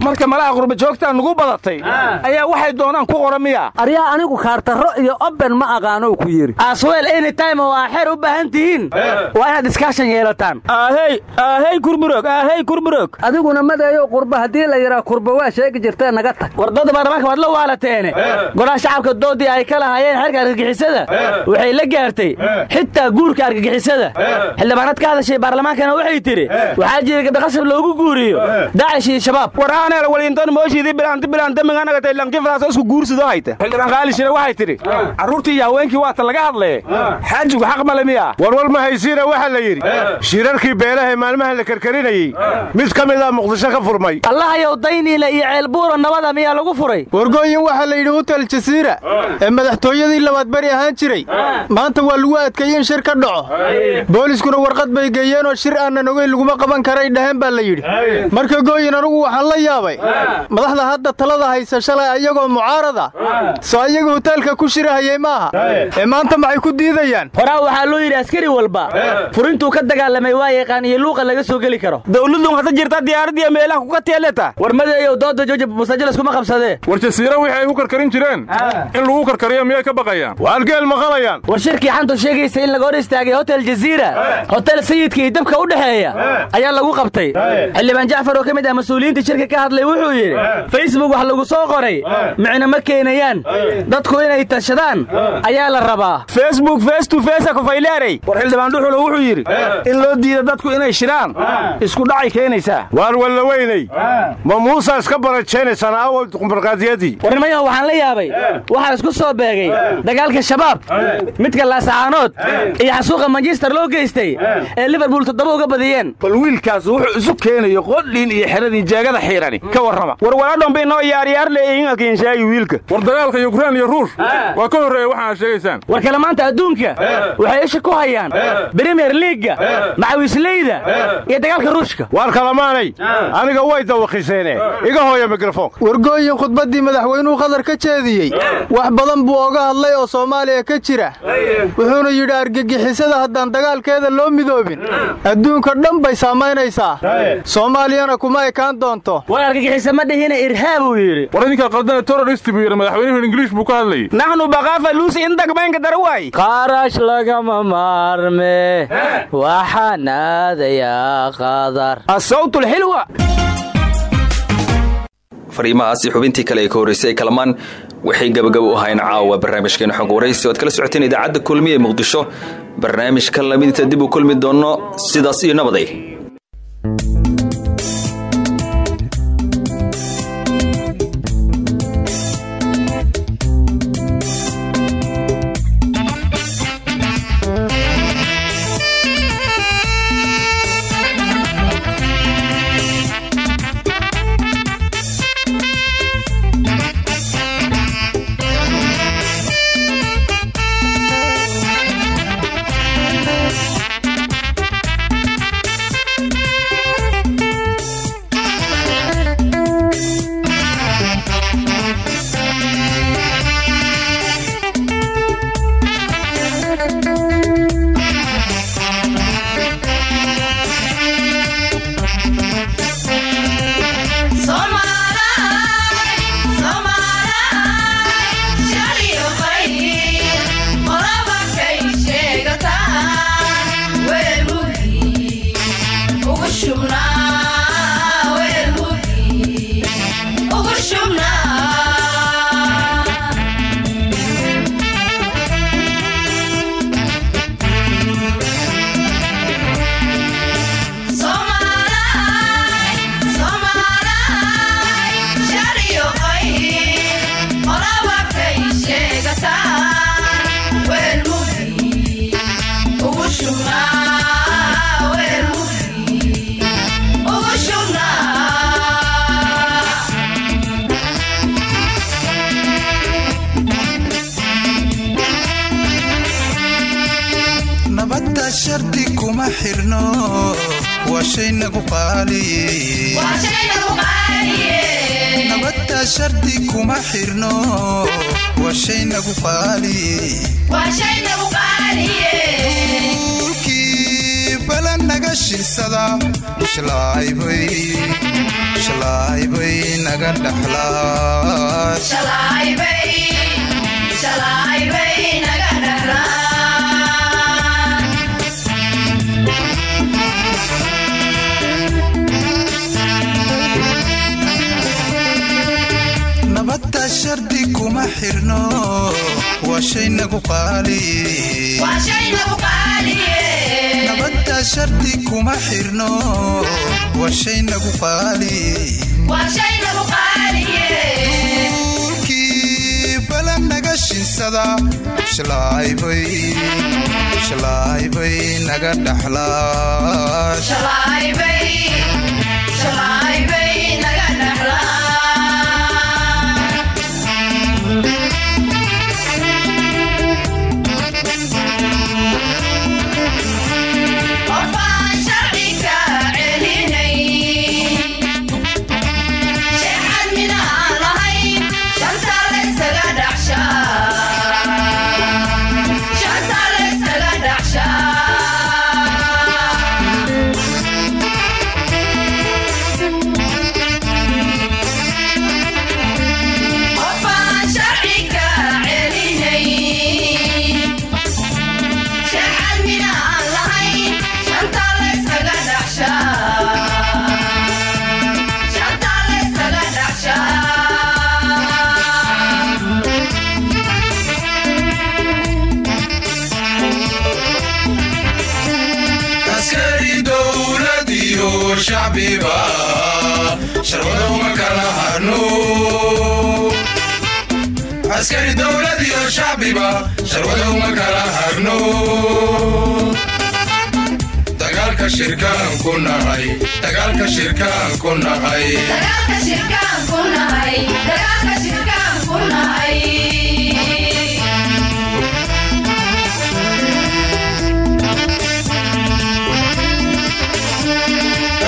Marka malaha qurba joogtaa nugu badatay. Ayaa waxay doonaan ku qora miya. Aryaa anigu kaartarro iyo oben ma aqaanow ku yidhi. Asweel anytime oo aa xeer u baahan tihiin waa inaad iskaashan yeelataan. Ahey ahey kurburog ahey kurburog. Adiguna madeeyow qurba haddii la yidhaa kurba waa sheegi jirtee naga tag. Wardada baarlamaanka waad la waalateene. Golaha shacabka doodii ay ka lahaayeen xeerka argagixisada. Waxay la gaartay. Xitaa guurka argagixisada. Xildhibaanad ka hadashay baarlamaankana waxay tidhi waxaa jira gabdha qasab loogu guuriyo. Daacish iyo shabaab. War aaneel walintan mooshidii xildhibaan qaalishina waxay tidhi carruurtii iyo haweenkii waata laga hadlaye xaajigu xaq male miya? Warwar ma haysiina waxaa la yidhi shirarkii beelaha ee maalmahan la karkarinayey mid ka mid ah muqdisho ka furmay. Allahayow dayniile iyo ceelbuura nabada miyaa lagu furay? Wargooyin waxaa la yidhi hutel jasiira ee madaxtooyadii labaad beri ahaan jiray maanta waa lagu adkeeyey in shir ka dhaco. Booliskuna warqad bay geeyeenoo shir aanan ogeyn laguma qaban karay dhaheen baa la yidhi. Marka gooyin anugu waxaan la yaabay madaxda hadda talada haysa shalay ayagoo mucaarada soo ayaga huteelka ku shirahayey maaha. Ee maanta maxay ku diidayaan? Horaa waxaa loo yidhi askari walba furintuu ka dagaalamay waa yaqaan iyo luuqa laga soo geli karo. Dawladun hata jirta diyaaradiiyo meelaha kuga teeleta war madeeyow dooda jooja musajilas kuma qabsadee. War jasiira wixii ay ku karkarin jireen. In lagu karkariyo miyay ka baqayaan? Waar geel maqalayaan war shirkii xantu sheegaysa in laga hor istaagay hotel jaziira hotel sayidka iyo dabka u dhexeeya ayaa lagu qabtay. Xildhibaan jacfar oo ka mid ah mas'uuliyiinta shirka ka hadlay wuxuu yidhi facebook wax lagu soo qoray. Micno ma keenayaan. Dadku inay tashadaan ayaa la rabaa. Facebook face to face kufayleerey war xildhibaan dhuxulo wuxuu yidhi in loo diida dadku inay shiraan isku dhacay keenaysaa. Waar walla weynay ma muusa iska barajaynaysan aawo markaadiyadii warnimayaha waxaan la yaabay waxaa isku soo beegay dagaalka shabaab midka laasacaanood iyo xasuuqa manchester loo geystay ee liverpool toddoba uga badiyeen. Bal wiilkaas wuxuu isu keenayo qodhiin iyo xeradii jeegada xiirani. Ka warrama bay noo yaaryaar leeyihiin alkiinshaagi wiilka. War dagaalka yukrain iyo ruush. Waa ka horreeya waxaan sheegaysaan. War kale maanta adduunka waxay isha ku hayaan bremier liiga macawisleyda iyo dagaalka ruushka. Waar kalamaanay aniga way dawakiseene iga hooya mikrofoonka wargooyin khudbaddii madaxweynuhu qatar ka jeediyey. Wax badan buu oga hadlay oo soomaaliya ka jira. Wuxuuna yidhi argagixisada haddaan dagaalkeeda loo midoobin adduunka dhan bay saamaynaysaa. Soomaaliyana kuma ekaan doonto. War argagixisa ma dhihina irhaab uu yidhi. War idinkaa qaldana terrorist buu yidhi madaxweynuhu ingiliish buu ka hadlayey naxnu bakaafa luusi in dagmaynka dara waay qarash lagama maarme. Waxaan aadayaa qadar. Asawtulxilwa fariimahaasi xubintii kale ee ka horreysay ee kalamaan waxay gabagabo u ahayn caawa barnaamijkeena xog waraysi oad kala socoteen idaacadda kulmiya ee muqdisho. Barnaamijka lamidinta dib u kulmi doonno sidaas iyo nabaday waa shay nagu qaaliyenabadda shardi kuma xirno waa shay nagu qaaliyeulkii bala naga shinsada shalaaybay naga dhaxlaa nabadda shardi kuma xirno waa shay nagu qaaliyenabadda shardi kuma xirno waa shay nagu qaali. Duurkii balan naga shinsada shalaaybay shalaaybay naga dhaxlaa askari dowlad iyo shacbiba sharwada uma kala hadno dagaalka shirkaan ku nahay dagaalka shirkaan ku nahay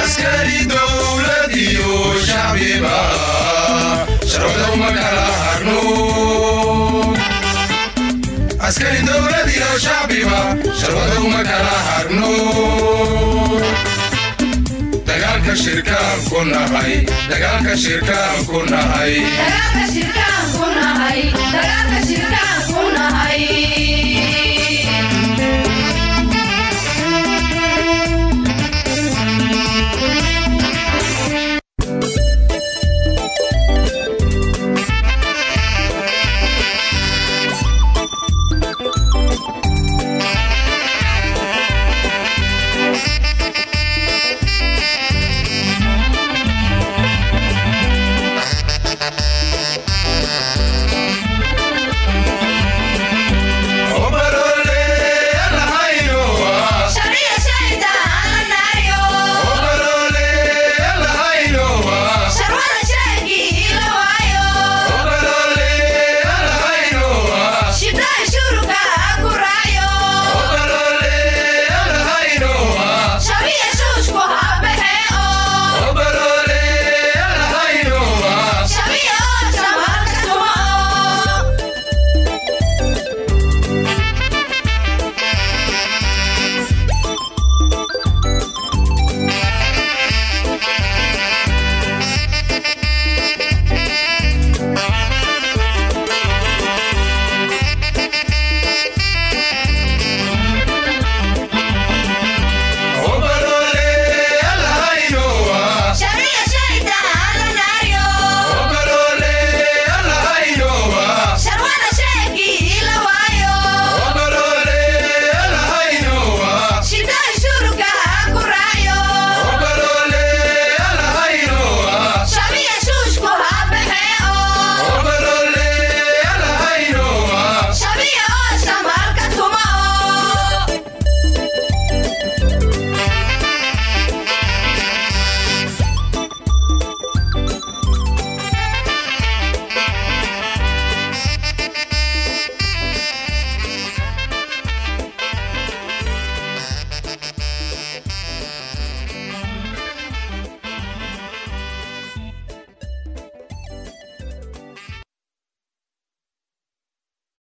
askari dowlad iyo shacbiba sharwada uma kala askari dowlad shacbiba sharwada uma kala nahay dagaalka shirkaan ku nahay Dagaalka shirkaan ku nahay